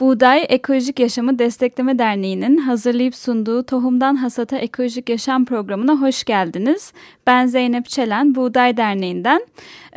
Buğday Ekolojik Yaşamı Destekleme Derneği'nin hazırlayıp sunduğu Tohumdan Hasata Ekolojik Yaşam programına hoş geldiniz. Ben Zeynep Çelen, Buğday Derneği'nden.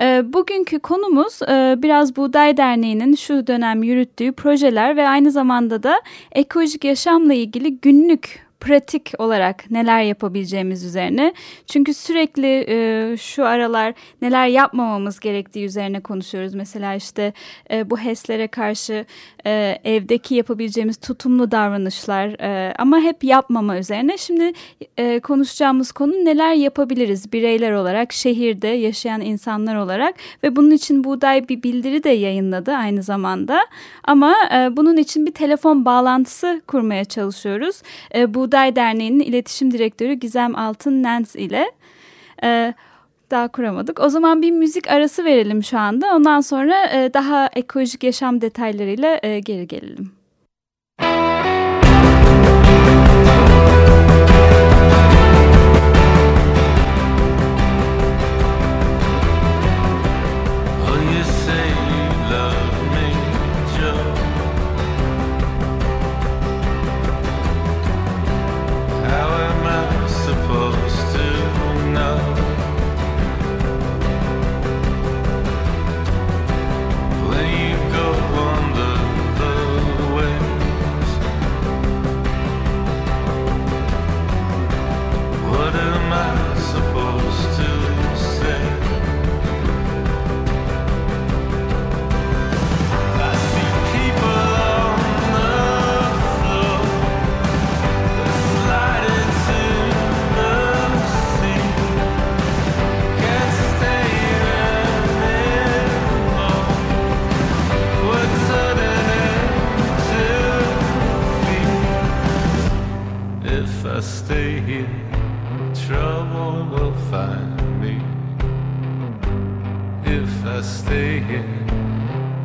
E, bugünkü konumuz e, biraz Buğday Derneği'nin şu dönem yürüttüğü projeler ve aynı zamanda da ekolojik yaşamla ilgili günlük pratik olarak neler yapabileceğimiz üzerine. Çünkü sürekli e, şu aralar neler yapmamamız gerektiği üzerine konuşuyoruz. Mesela işte e, bu HES'lere karşı e, evdeki yapabileceğimiz tutumlu davranışlar e, ama hep yapmama üzerine. Şimdi e, konuşacağımız konu neler yapabiliriz bireyler olarak, şehirde yaşayan insanlar olarak ve bunun için Buğday bir bildiri de yayınladı aynı zamanda. Ama e, bunun için bir telefon bağlantısı kurmaya çalışıyoruz. E, Buğday Derneği'nin iletişim direktörü Gizem Altın Nens ile. E, daha kuramadık. O zaman bir müzik arası verelim şu anda. Ondan sonra e, daha ekolojik yaşam detaylarıyla e, geri gelelim.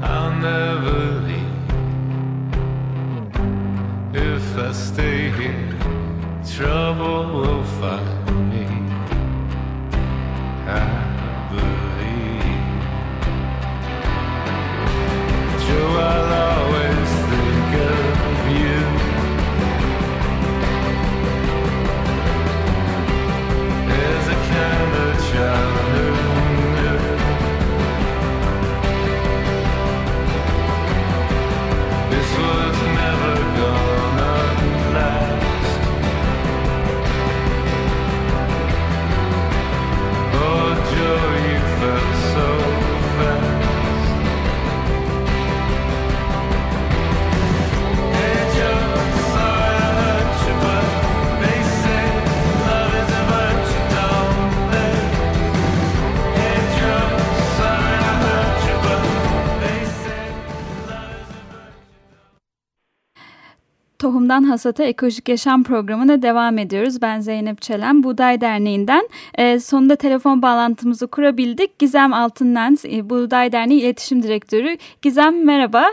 I'll never leave. If I stay here, trouble will find. Tohumdan Hasata Ekolojik Yaşam programına devam ediyoruz. Ben Zeynep Çelen, Buğday Derneği'nden. E, sonunda telefon bağlantımızı kurabildik. Gizem Altınlens, e, Buğday Derneği İletişim Direktörü. Gizem merhaba.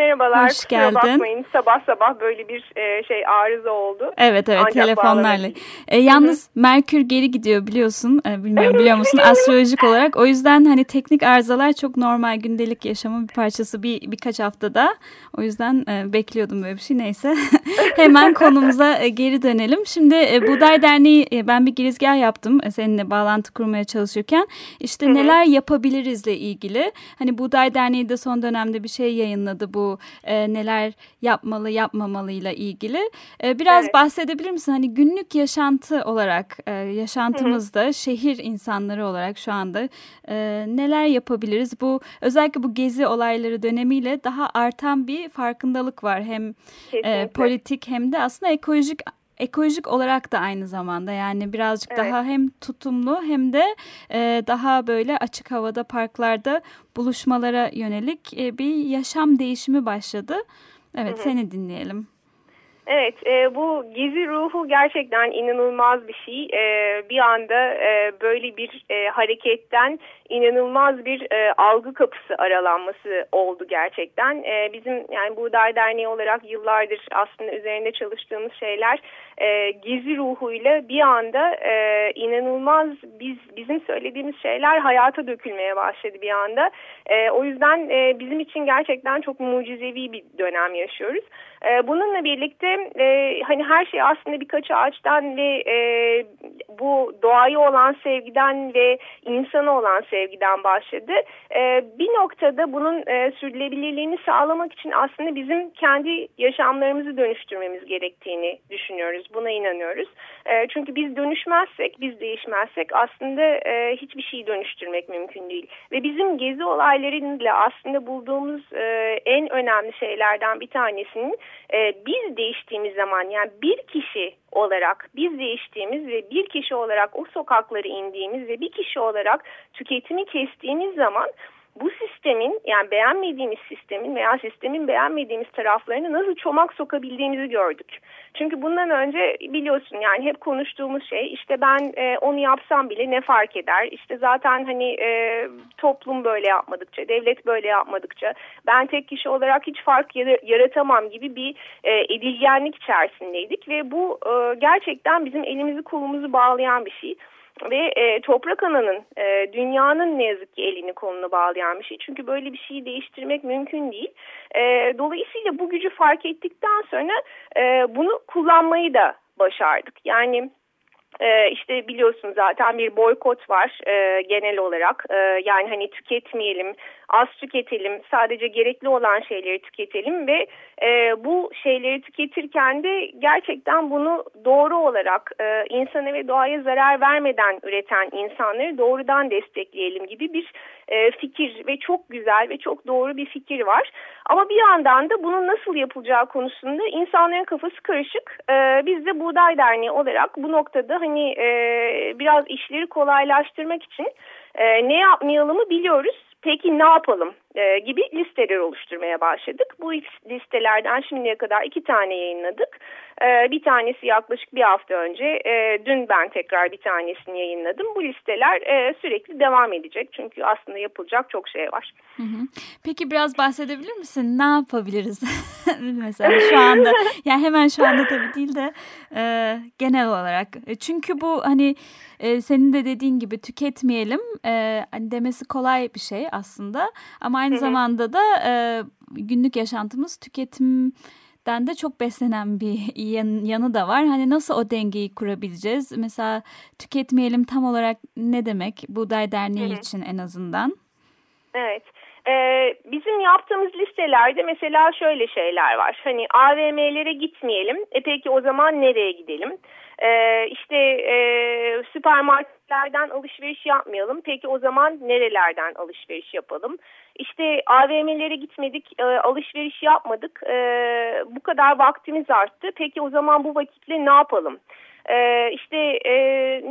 Merhabalar. Hoş geldin. bakmayın. Sabah sabah böyle bir e, şey arıza oldu. Evet evet Ancak telefonlarla. E, yalnız Hı -hı. Merkür geri gidiyor biliyorsun. E, bilmiyorum biliyor musun astrolojik olarak. O yüzden hani teknik arızalar çok normal gündelik yaşamın bir parçası bir birkaç haftada. O yüzden e, bekliyordum böyle bir şey neyse. Hemen konumuza e, geri dönelim. Şimdi e, Buğday Derneği e, ben bir girizgah yaptım e, seninle bağlantı kurmaya çalışırken. İşte Hı -hı. neler yapabilirizle ilgili. Hani Buğday Derneği de son dönemde bir şey yayınladı bu bu e, neler yapmalı yapmamalıyla ilgili. E, biraz evet. bahsedebilir misin? Hani günlük yaşantı olarak e, yaşantımızda Hı. şehir insanları olarak şu anda e, neler yapabiliriz? Bu özellikle bu gezi olayları dönemiyle daha artan bir farkındalık var. Hem e, politik hem de aslında ekolojik ekolojik olarak da aynı zamanda yani birazcık evet. daha hem tutumlu hem de e, daha böyle açık havada parklarda buluşmalara yönelik e, bir yaşam değişimi başladı. Evet Hı -hı. seni dinleyelim. Evet, e, bu gezi ruhu gerçekten inanılmaz bir şey. E, bir anda e, böyle bir e, hareketten inanılmaz bir e, algı kapısı aralanması oldu gerçekten. E, bizim yani Buğday Derneği olarak yıllardır aslında üzerinde çalıştığımız şeyler e, gezi ruhuyla bir anda e, inanılmaz biz bizim söylediğimiz şeyler hayata dökülmeye başladı bir anda. E, o yüzden e, bizim için gerçekten çok mucizevi bir dönem yaşıyoruz. E, bununla birlikte e, hani her şey aslında birkaç ağaçtan ve e, bu doğayı olan sevgiden ve insana olan sevgiden başladı. E, bir noktada bunun e, sürdürülebilirliğini sağlamak için aslında bizim kendi yaşamlarımızı dönüştürmemiz gerektiğini düşünüyoruz. Buna inanıyoruz. E, çünkü biz dönüşmezsek, biz değişmezsek aslında e, hiçbir şeyi dönüştürmek mümkün değil. Ve bizim gezi olaylarıyla aslında bulduğumuz e, en önemli şeylerden bir tanesinin e, biz değiştiğimiz zaman yani bir kişi olarak biz değiştiğimiz ve bir kişi olarak o sokakları indiğimiz ve bir kişi olarak tüketimi kestiğimiz zaman bu sistemin yani beğenmediğimiz sistemin veya sistemin beğenmediğimiz taraflarını nasıl çomak sokabildiğimizi gördük. Çünkü bundan önce biliyorsun yani hep konuştuğumuz şey işte ben e, onu yapsam bile ne fark eder? İşte zaten hani e, toplum böyle yapmadıkça, devlet böyle yapmadıkça ben tek kişi olarak hiç fark yaratamam gibi bir e, edilgenlik içerisindeydik ve bu e, gerçekten bizim elimizi kolumuzu bağlayan bir şey ve e, toprak ananın e, dünyanın ne yazık ki elini kolunu bağlayan bir şey. Çünkü böyle bir şeyi değiştirmek mümkün değil. E, dolayısıyla bu gücü fark ettikten sonra e, bunu kullanmayı da başardık. Yani e, işte biliyorsun zaten bir boykot var e, genel olarak. E, yani hani tüketmeyelim, az tüketelim, sadece gerekli olan şeyleri tüketelim ve e, bu şeyleri tüketirken de gerçekten bunu doğru olarak e, insana ve doğaya zarar vermeden üreten insanları doğrudan destekleyelim gibi bir e, fikir ve çok güzel ve çok doğru bir fikir var. Ama bir yandan da bunun nasıl yapılacağı konusunda insanların kafası karışık. E, biz de Buğday Derneği olarak bu noktada hani e, biraz işleri kolaylaştırmak için e, ne yapmayalımı biliyoruz. Peki ne yapalım e, gibi listeler oluşturmaya başladık. Bu listelerden şimdiye kadar iki tane yayınladık. E, bir tanesi yaklaşık bir hafta önce. E, dün ben tekrar bir tanesini yayınladım. Bu listeler e, sürekli devam edecek. Çünkü aslında yapılacak çok şey var. Hı hı. Peki biraz bahsedebilir misin? Ne yapabiliriz? Mesela şu anda yani hemen şu anda tabii değil de e, genel olarak. E, çünkü bu hani e, senin de dediğin gibi tüketmeyelim e, hani demesi kolay bir şey aslında ama aynı Hı-hı. zamanda da e, günlük yaşantımız tüketimden de çok beslenen bir yan, yanı da var. Hani nasıl o dengeyi kurabileceğiz? Mesela tüketmeyelim tam olarak ne demek Buğday Derneği Hı-hı. için en azından? Evet. Ee, bizim yaptığımız listelerde mesela şöyle şeyler var. Hani AVM'lere gitmeyelim. E peki o zaman nereye gidelim? Ee, işte e, süpermarketlerden alışveriş yapmayalım. Peki o zaman nerelerden alışveriş yapalım? İşte AVM'lere gitmedik, e, alışveriş yapmadık. E, bu kadar vaktimiz arttı. Peki o zaman bu vakitle ne yapalım? Ee, işte e,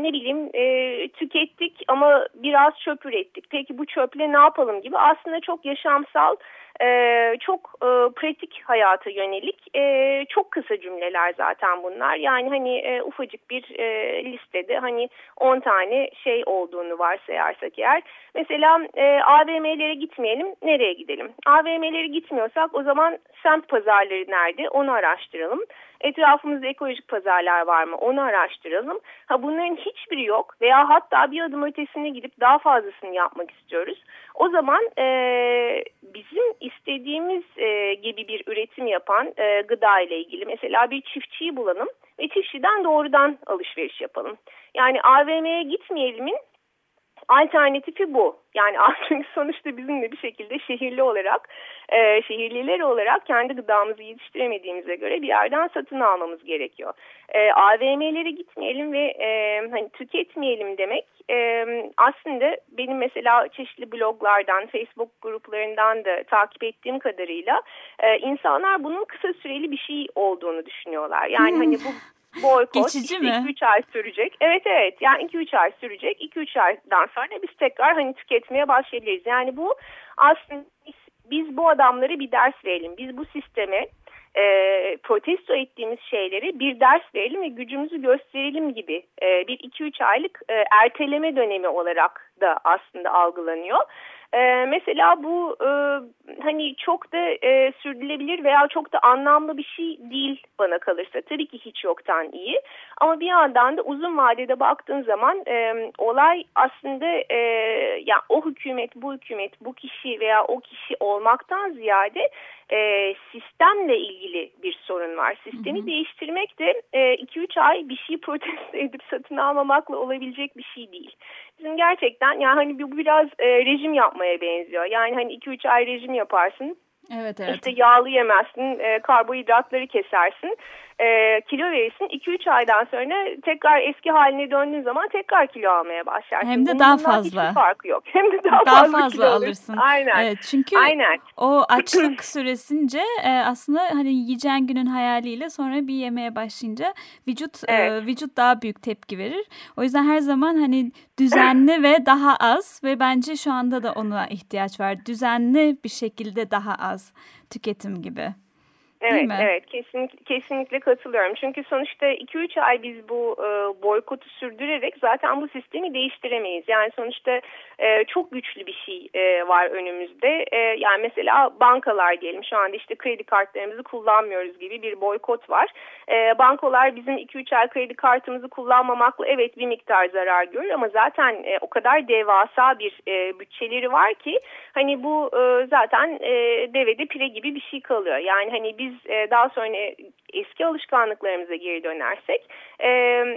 ne bileyim e, tükettik ama biraz çöp ürettik. Peki bu çöple ne yapalım gibi aslında çok yaşamsal e, çok e, pratik hayata yönelik e, çok kısa cümleler zaten bunlar. Yani hani e, ufacık bir e, listede hani 10 tane şey olduğunu varsayarsak eğer. Mesela e, AVM'lere gitmeyelim nereye gidelim? AVM'lere gitmiyorsak o zaman semt pazarları nerede onu araştıralım. Etrafımızda ekolojik pazarlar var mı onu araştıralım. Ha bunların hiçbiri yok veya hatta bir adım ötesine gidip daha fazlasını yapmak istiyoruz. O zaman e, bizim istediğimiz e, gibi bir üretim yapan e, gıda ile ilgili mesela bir çiftçiyi bulalım ve çiftçiden doğrudan alışveriş yapalım. Yani AVM'ye gitmeyelimin alternatifi bu. Yani çünkü sonuçta bizim de bir şekilde şehirli olarak, e, şehirliler olarak kendi gıdamızı yetiştiremediğimize göre bir yerden satın almamız gerekiyor. E, AVM'lere gitmeyelim ve e, hani tüketmeyelim demek e, aslında benim mesela çeşitli bloglardan, Facebook gruplarından da takip ettiğim kadarıyla e, insanlar bunun kısa süreli bir şey olduğunu düşünüyorlar. Yani hmm. hani bu boykot Geçici işte mi? 2-3 ay sürecek. Evet evet yani 2-3 ay sürecek. 2-3 aydan sonra biz tekrar hani tüketmeye başlayabiliriz. Yani bu aslında biz, biz bu adamlara bir ders verelim. Biz bu sisteme e, protesto ettiğimiz şeyleri bir ders verelim ve gücümüzü gösterelim gibi e, bir 2-3 aylık e, erteleme dönemi olarak da aslında algılanıyor. E, mesela bu e, hani çok da e, sürdürülebilir veya çok da anlamlı bir şey değil bana kalırsa. Tabii ki hiç yoktan iyi. Ama bir yandan da uzun vadede baktığın zaman e, olay aslında e, yani o hükümet, bu hükümet, bu kişi veya o kişi olmaktan ziyade e, sistemle ilgili bir sorun var. Sistemi hı hı. değiştirmek de 2-3 e, ay bir şey protesto edip satın almamakla olabilecek bir şey değil. Bizim gerçekten yani hani bu biraz e, rejim yapmaya benziyor. Yani hani 2-3 ay rejim yaparsın. Evet, evet. İşte yağlı yemezsin, e, karbonhidratları kesersin e, kilo verirsin. 2-3 aydan sonra tekrar eski haline döndüğün zaman tekrar kilo almaya başlarsın. Hem de Bunun daha fazla. Hiçbir farkı yok. Hem de daha, daha fazla, fazla alırsın. Aynen. Evet, çünkü Aynen. o açlık süresince e, aslında hani yiyeceğin günün hayaliyle sonra bir yemeye başlayınca vücut e, evet. e, vücut daha büyük tepki verir. O yüzden her zaman hani düzenli ve daha az ve bence şu anda da ona ihtiyaç var. Düzenli bir şekilde daha az tüketim gibi. Evet, evet kesinlikle, kesinlikle katılıyorum. Çünkü sonuçta 2-3 ay biz bu e, boykotu sürdürerek zaten bu sistemi değiştiremeyiz. Yani sonuçta e, çok güçlü bir şey e, var önümüzde. E, yani mesela bankalar diyelim şu anda işte kredi kartlarımızı kullanmıyoruz gibi bir boykot var. E, bankalar bizim 2-3 ay kredi kartımızı kullanmamakla evet bir miktar zarar görür ama zaten e, o kadar devasa bir e, bütçeleri var ki hani bu e, zaten e, devede pire gibi bir şey kalıyor. Yani hani biz e, daha sonra eski alışkanlıklarımıza geri dönersek e,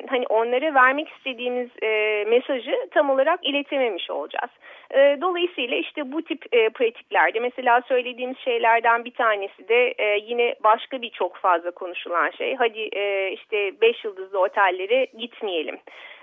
hani onlara vermek istediğimiz e, mesajı tam olarak iletememiş olacağız. E, dolayısıyla işte bu tip e, pratiklerde mesela söylediğimiz şeylerden bir tanesi de e, yine başka bir çok fazla konuşulan şey. Hadi e, işte beş yıldızlı otellere gitmeyelim.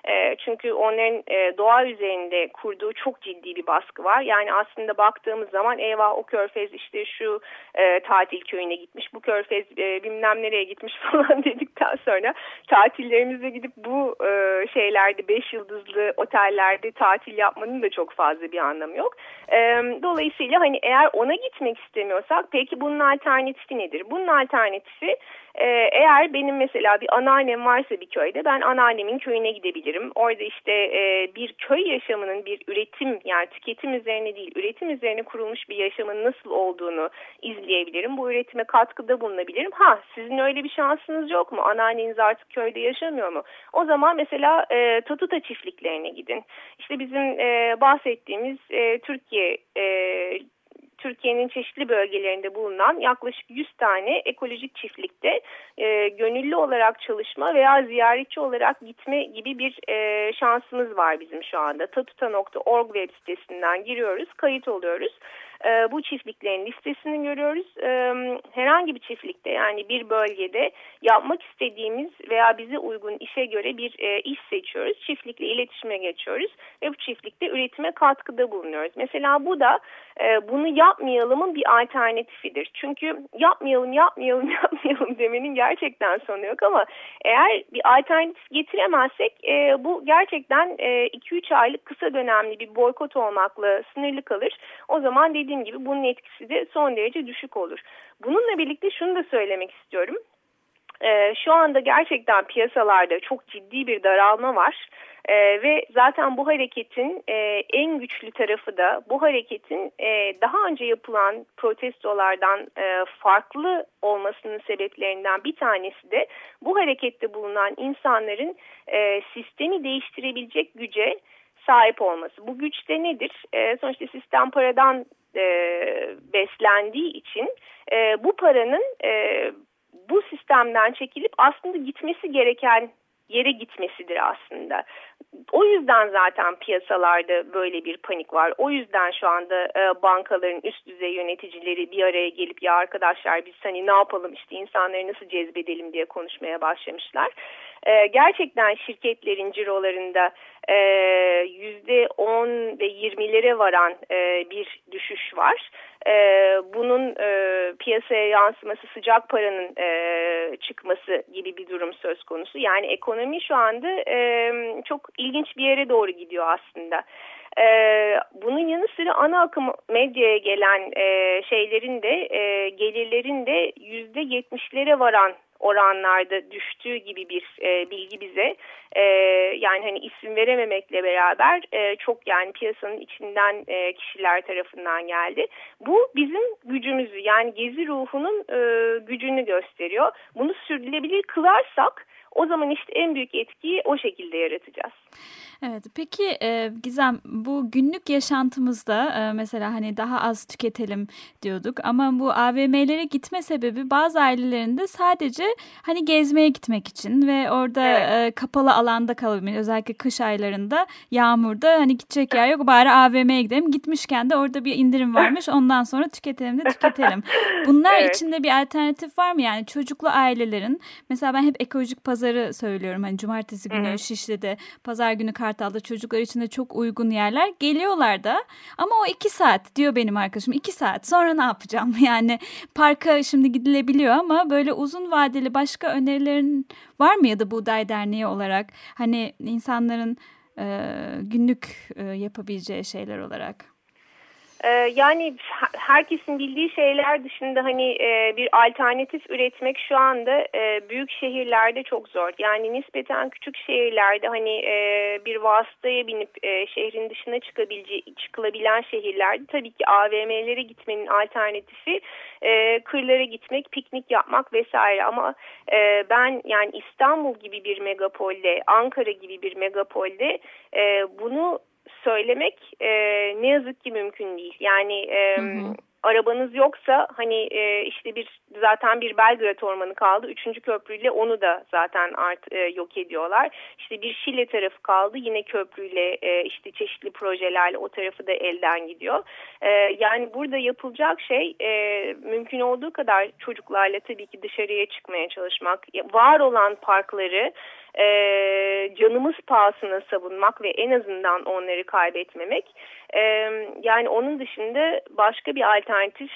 E, çünkü onların e, doğa üzerinde kurduğu çok ciddi bir baskı var. Yani aslında baktığımız zaman eyvah o körfez işte şu e, tatil köyüne gitmiş, bu körfez e, bilmem nereye gitmiş falan dedikten sonra tatillerimizde gidip bu e, şeylerde beş yıldızlı otellerde tatil yapmanın da çok fazla bir anlamı yok. E, dolayısıyla hani eğer ona gitmek istemiyorsak peki bunun alternatifi nedir? Bunun alternatifi ee, eğer benim mesela bir anneannem varsa bir köyde ben anneannemin köyüne gidebilirim. Orada işte e, bir köy yaşamının bir üretim yani tüketim üzerine değil üretim üzerine kurulmuş bir yaşamın nasıl olduğunu izleyebilirim. Bu üretime katkıda bulunabilirim. Ha sizin öyle bir şansınız yok mu? Anneanneniz artık köyde yaşamıyor mu? O zaman mesela e, Tatuta çiftliklerine gidin. İşte bizim e, bahsettiğimiz e, Türkiye e, Türkiye'nin çeşitli bölgelerinde bulunan yaklaşık 100 tane ekolojik çiftlikte e, gönüllü olarak çalışma veya ziyaretçi olarak gitme gibi bir e, şansımız var bizim şu anda. Tatuta.org web sitesinden giriyoruz, kayıt oluyoruz e, bu çiftliklerin listesini görüyoruz. E, herhangi bir çiftlikte yani bir bölgede yapmak istediğimiz veya bize uygun işe göre bir e, iş seçiyoruz. Çiftlikle iletişime geçiyoruz ve bu çiftlikte üretime katkıda bulunuyoruz. Mesela bu da e, bunu yapmayalımın bir alternatifidir. Çünkü yapmayalım, yapmayalım, yapmayalım demenin gerçekten sonu yok ama eğer bir alternatif getiremezsek e, bu gerçekten 2-3 e, aylık kısa dönemli bir boykot olmakla sınırlı kalır. O zaman dediğim dediğim gibi bunun etkisi de son derece düşük olur. Bununla birlikte şunu da söylemek istiyorum. Ee, şu anda gerçekten piyasalarda çok ciddi bir daralma var. Ee, ve zaten bu hareketin e, en güçlü tarafı da bu hareketin e, daha önce yapılan protestolardan e, farklı olmasının sebeplerinden bir tanesi de bu harekette bulunan insanların e, sistemi değiştirebilecek güce sahip olması. Bu güç de nedir? E, sonuçta sistem paradan e, beslendiği için e, bu paranın e, bu sistemden çekilip aslında gitmesi gereken yere gitmesidir aslında. O yüzden zaten piyasalarda böyle bir panik var. O yüzden şu anda e, bankaların üst düzey yöneticileri bir araya gelip ya arkadaşlar biz hani ne yapalım işte insanları nasıl cezbedelim diye konuşmaya başlamışlar. E, gerçekten şirketlerin cirolarında e, yüzde on ve yirmilere varan e, bir düşüş var. E, bunun e, piyasaya yansıması sıcak paranın e, çıkması gibi bir durum söz konusu. Yani ekonomi şu anda e, çok ilginç bir yere doğru gidiyor aslında. Ee, bunun yanı sıra ana akım medyaya gelen e, şeylerin de e, gelirlerin de yüzde yetmişlere varan oranlarda düştüğü gibi bir e, bilgi bize e, yani hani isim verememekle beraber e, çok yani piyasanın içinden e, kişiler tarafından geldi. Bu bizim gücümüzü yani gezi ruhunun e, gücünü gösteriyor. Bunu sürdürülebilir kılarsak o zaman işte en büyük etkiyi o şekilde yaratacağız. Evet peki e, Gizem bu günlük yaşantımızda e, mesela hani daha az tüketelim diyorduk ama bu AVM'lere gitme sebebi bazı ailelerinde sadece hani gezmeye gitmek için ve orada evet. e, kapalı alanda kalabilmek özellikle kış aylarında yağmurda hani gidecek yer yok bari AVM'ye gidelim gitmişken de orada bir indirim varmış ondan sonra tüketelim de tüketelim. Bunlar evet. içinde bir alternatif var mı yani çocuklu ailelerin mesela ben hep ekolojik pazarı söylüyorum hani cumartesi günü Hı-hı. Şişli'de pazar günü kar Kartal'da çocuklar için de çok uygun yerler. Geliyorlar da ama o iki saat diyor benim arkadaşım iki saat sonra ne yapacağım? Yani parka şimdi gidilebiliyor ama böyle uzun vadeli başka önerilerin var mı ya da Buğday Derneği olarak? Hani insanların e, günlük e, yapabileceği şeyler olarak. Ee, yani herkesin bildiği şeyler dışında hani e, bir alternatif üretmek şu anda e, büyük şehirlerde çok zor. Yani nispeten küçük şehirlerde hani e, bir vasıtaya binip şehrin dışına çıkılabilen şehirlerde tabii ki AVM'lere gitmenin alternatifi kırlara gitmek, piknik yapmak vesaire. Ama ben yani İstanbul gibi bir megapolde, Ankara gibi bir megapolde bunu söylemek e, ne yazık ki mümkün değil. Yani e, hı hı. arabanız yoksa hani e, işte bir zaten bir Belgrad Ormanı kaldı. Üçüncü köprüyle onu da zaten art e, yok ediyorlar. İşte bir Şile tarafı kaldı. Yine köprüyle e, işte çeşitli projelerle o tarafı da elden gidiyor. E, yani burada yapılacak şey e, mümkün olduğu kadar çocuklarla tabii ki dışarıya çıkmaya çalışmak. Var olan parkları e, canımız pahasına savunmak ve en azından onları kaybetmemek. E, yani onun dışında başka bir alternatif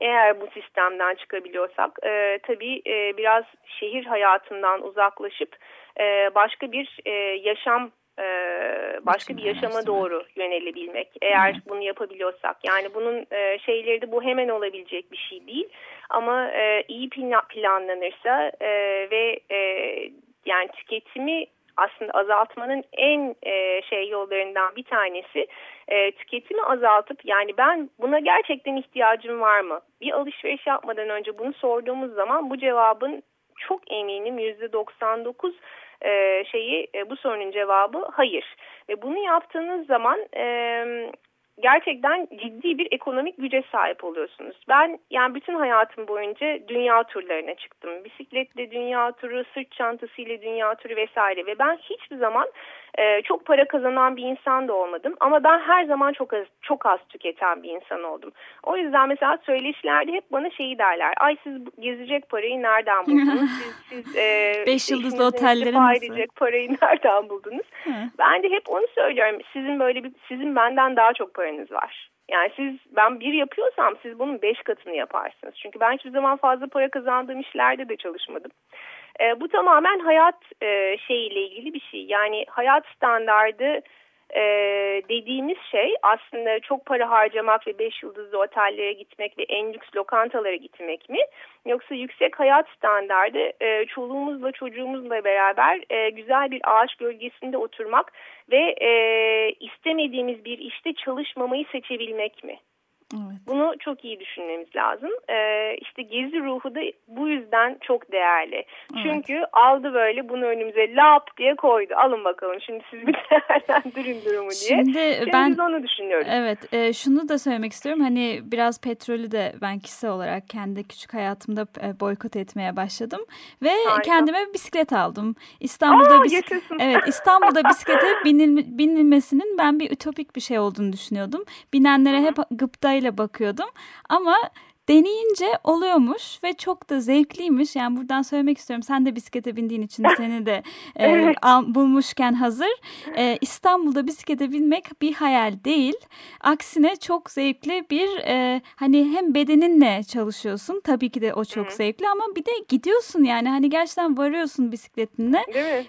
eğer bu sistemden çıkabiliyorsak e, tabii e, biraz şehir hayatından uzaklaşıp e, başka bir e, yaşam e, başka bir yaşama doğru yönelebilmek eğer bunu yapabiliyorsak. Yani bunun e, şeyleri de bu hemen olabilecek bir şey değil. Ama e, iyi planlanırsa e, ve e, yani tüketimi aslında azaltmanın en e, şey yollarından bir tanesi e, tüketimi azaltıp yani ben buna gerçekten ihtiyacım var mı? Bir alışveriş yapmadan önce bunu sorduğumuz zaman bu cevabın çok eminim yüzde 99 e, şeyi e, bu sorunun cevabı hayır. Ve bunu yaptığınız zaman e, gerçekten ciddi bir ekonomik güce sahip oluyorsunuz. Ben yani bütün hayatım boyunca dünya turlarına çıktım. Bisikletle dünya turu, sırt çantasıyla dünya turu vesaire ve ben hiçbir zaman e, çok para kazanan bir insan da olmadım ama ben her zaman çok az çok az tüketen bir insan oldum. O yüzden mesela söyleşilerde hep bana şeyi derler. Ay siz gezecek parayı nereden buldunuz? Siz, siz e, Beş yıldızlı otelleri nasıl? parayı nereden buldunuz? ben de hep onu söylüyorum. Sizin böyle bir sizin benden daha çok paranız var. Yani siz ben bir yapıyorsam siz bunun beş katını yaparsınız. Çünkü ben hiçbir zaman fazla para kazandığım işlerde de çalışmadım. E, bu tamamen hayat e, şeyiyle ilgili bir şey. Yani hayat standardı e, dediğimiz şey aslında çok para harcamak ve beş yıldızlı otellere gitmek ve en lüks lokantalara gitmek mi? Yoksa yüksek hayat standardı e, çoluğumuzla çocuğumuzla beraber e, güzel bir ağaç gölgesinde oturmak ve e, istemediğimiz bir işte çalışmamayı seçebilmek mi? Evet. Bunu çok iyi düşünmemiz lazım. Ee, işte gezi ruhu da bu yüzden çok değerli. Evet. Çünkü aldı böyle bunu önümüze lap diye koydu. Alın bakalım şimdi siz bir değerlendirin durumu diye. Şimdi, şimdi ben, biz onu düşünüyoruz. Evet e, şunu da söylemek istiyorum. Hani biraz petrolü de ben kişisel olarak kendi küçük hayatımda e, boykot etmeye başladım. Ve Harika. kendime bisiklet aldım. İstanbul'da Aa, bisiklet, evet İstanbul'da bisiklete binil, binilmesinin ben bir ütopik bir şey olduğunu düşünüyordum. Binenlere hep gıptayla bakıyordum. Ama deneyince oluyormuş ve çok da zevkliymiş. Yani buradan söylemek istiyorum. Sen de bisiklete bindiğin için seni de e, al, bulmuşken hazır. E, İstanbul'da bisiklete binmek bir hayal değil. Aksine çok zevkli bir e, hani hem bedeninle çalışıyorsun. Tabii ki de o çok Hı. zevkli ama bir de gidiyorsun yani. Hani gerçekten varıyorsun bisikletinle.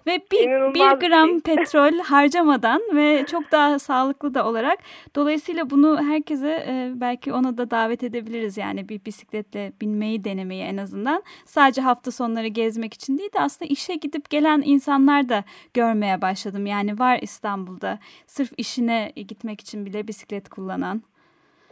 Ve bir, bir gram şey. petrol harcamadan ve çok daha sağlıklı da olarak. Dolayısıyla bunu herkese e, belki ona da davet edebiliriz yani bir bisikletle binmeyi denemeyi en azından. Sadece hafta sonları gezmek için değil de aslında işe gidip gelen insanlar da görmeye başladım. Yani var İstanbul'da sırf işine gitmek için bile bisiklet kullanan.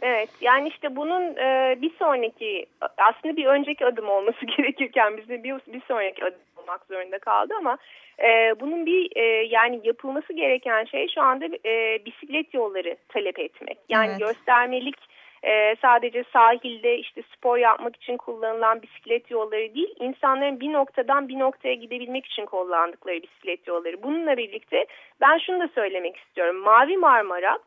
Evet yani işte bunun e, bir sonraki aslında bir önceki adım olması gerekirken bize bir, bir sonraki adım olmak zorunda kaldı ama e, bunun bir e, yani yapılması gereken şey şu anda e, bisiklet yolları talep etmek. Yani evet. göstermelik e, sadece sahilde işte spor yapmak için kullanılan bisiklet yolları değil, insanların bir noktadan bir noktaya gidebilmek için kullandıkları bisiklet yolları. Bununla birlikte ben şunu da söylemek istiyorum. Mavi Marmara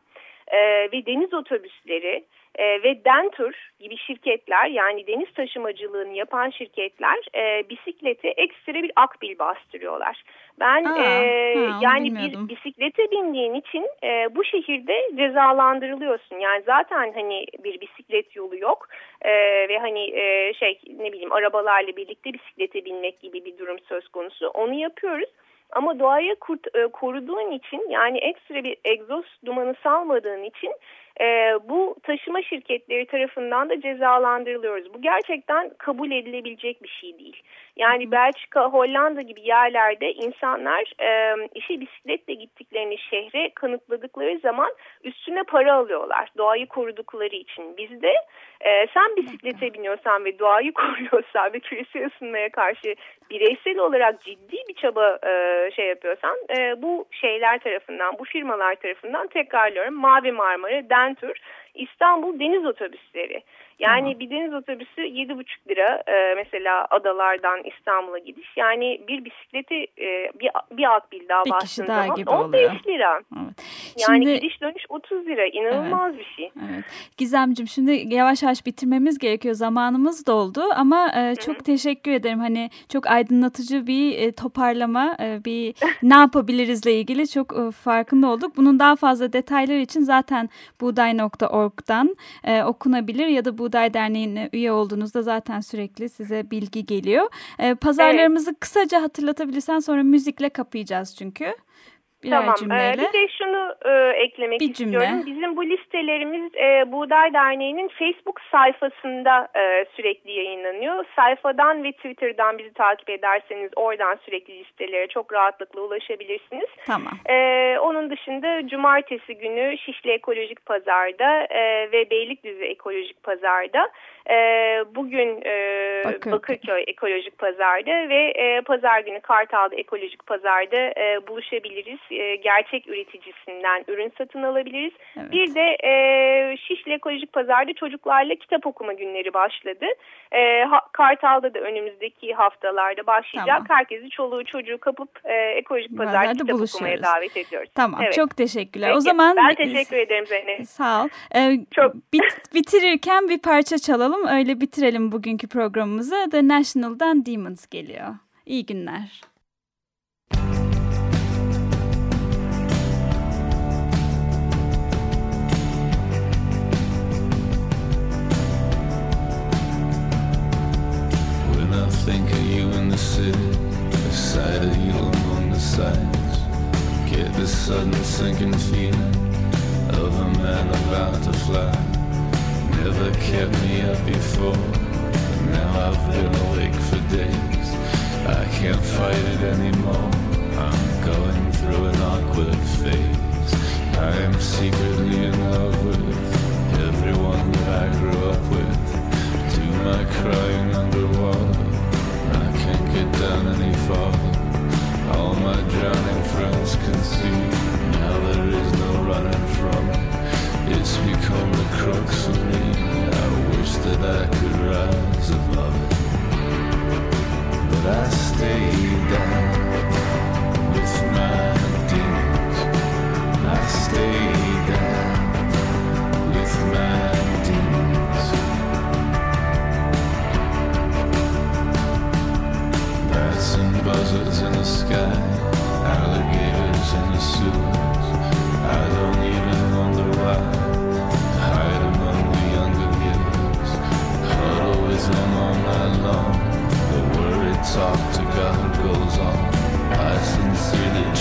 e, ve deniz otobüsleri e, ve Dentur gibi şirketler yani deniz taşımacılığını yapan şirketler e, bisiklete ekstra bir akbil bastırıyorlar. Ben Aa, e, ha, yani bir bisiklete bindiğin için e, bu şehirde cezalandırılıyorsun. Yani zaten hani bir bisiklet yolu yok e, ve hani e, şey ne bileyim arabalarla birlikte bisiklete binmek gibi bir durum söz konusu. Onu yapıyoruz. Ama doğayı kurt, e, koruduğun için yani ekstra bir egzoz dumanı salmadığın için e, bu taşıma şirketleri tarafından da cezalandırılıyoruz. Bu gerçekten kabul edilebilecek bir şey değil. Yani Belçika, Hollanda gibi yerlerde insanlar e, işe bisikletle gittiklerini şehre kanıtladıkları zaman üstüne para alıyorlar doğayı korudukları için. Bizde e, sen bisiklete biniyorsan ve doğayı koruyorsan ve küresel ısınmaya karşı bireysel olarak ciddi bir çaba e, şey yapıyorsan e, bu şeyler tarafından, bu firmalar tarafından tekrarlıyorum Mavi Marmara, Dentur, İstanbul Deniz Otobüsleri yani tamam. bir deniz otobüsü 7,5 lira e, mesela adalardan İstanbul'a gidiş. Yani bir bisikleti e, bir, bir akbil daha bastığın zaman gibi 15 oluyor. lira. Evet. Yani şimdi, gidiş dönüş 30 lira. İnanılmaz evet, bir şey. Evet. Gizemciğim şimdi yavaş yavaş bitirmemiz gerekiyor. Zamanımız doldu ama e, çok Hı -hı. teşekkür ederim. Hani çok aydınlatıcı bir e, toparlama, e, bir ne yapabilirizle ilgili çok e, farkında olduk. Bunun daha fazla detaylar için zaten buğday.org'dan e, okunabilir ya da bu Buğday Derneği'ne üye olduğunuzda zaten sürekli size bilgi geliyor. Ee, pazarlarımızı evet. kısaca hatırlatabilirsen sonra müzikle kapayacağız çünkü. Birer tamam. Cümleyle. Ee, bir de şunu e, eklemek bir cümle. istiyorum. Bizim bu listelerimiz e, Buğday Derneği'nin Facebook sayfasında e, sürekli yayınlanıyor. Sayfadan ve Twitter'dan bizi takip ederseniz oradan sürekli listelere çok rahatlıkla ulaşabilirsiniz. Tamam. E, onun dışında cumartesi günü Şişli Ekolojik Pazar'da e, ve Beylikdüzü Ekolojik Pazar'da e, bugün e, Bakırköy. Bakırköy Ekolojik Pazar'da ve e, pazar günü Kartal'da Ekolojik Pazar'da e, buluşabiliriz. E, gerçek üreticisinden ürün satın alabiliriz. Evet. Bir de e, Şişli Ekolojik Pazar'da çocuklarla kitap okuma günleri başladı. E, ha, Kartal'da da önümüzdeki haftalarda başlayacak. Tamam. Herkesi çoluğu çocuğu kapıp e, Ekolojik Pazar'da kitap okumaya davet ediyoruz. Tamam evet. çok teşekkürler. Peki. O zaman ben teşekkür ederim Zeynep. Sağ ol. Ee, çok. Bit, bitirirken bir parça çalalım. Öyle bitirelim bugünkü programımızı. The National'dan Demons geliyor. İyi günler. think of you in the city, the sight of you among the sights. Get this sudden sinking feeling of a man about to fly. Never kept me up before, now I've been awake for days. I can't fight it anymore. I'm going through an awkward phase. I am secretly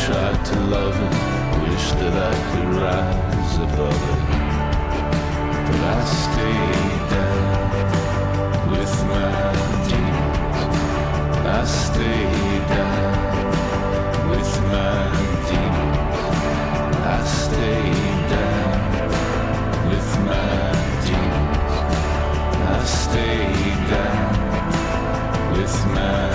tried to love it, wish that I could rise above it. But I stayed down with my demons. I stayed down with my demons. I stayed down with my demons. I stayed down with my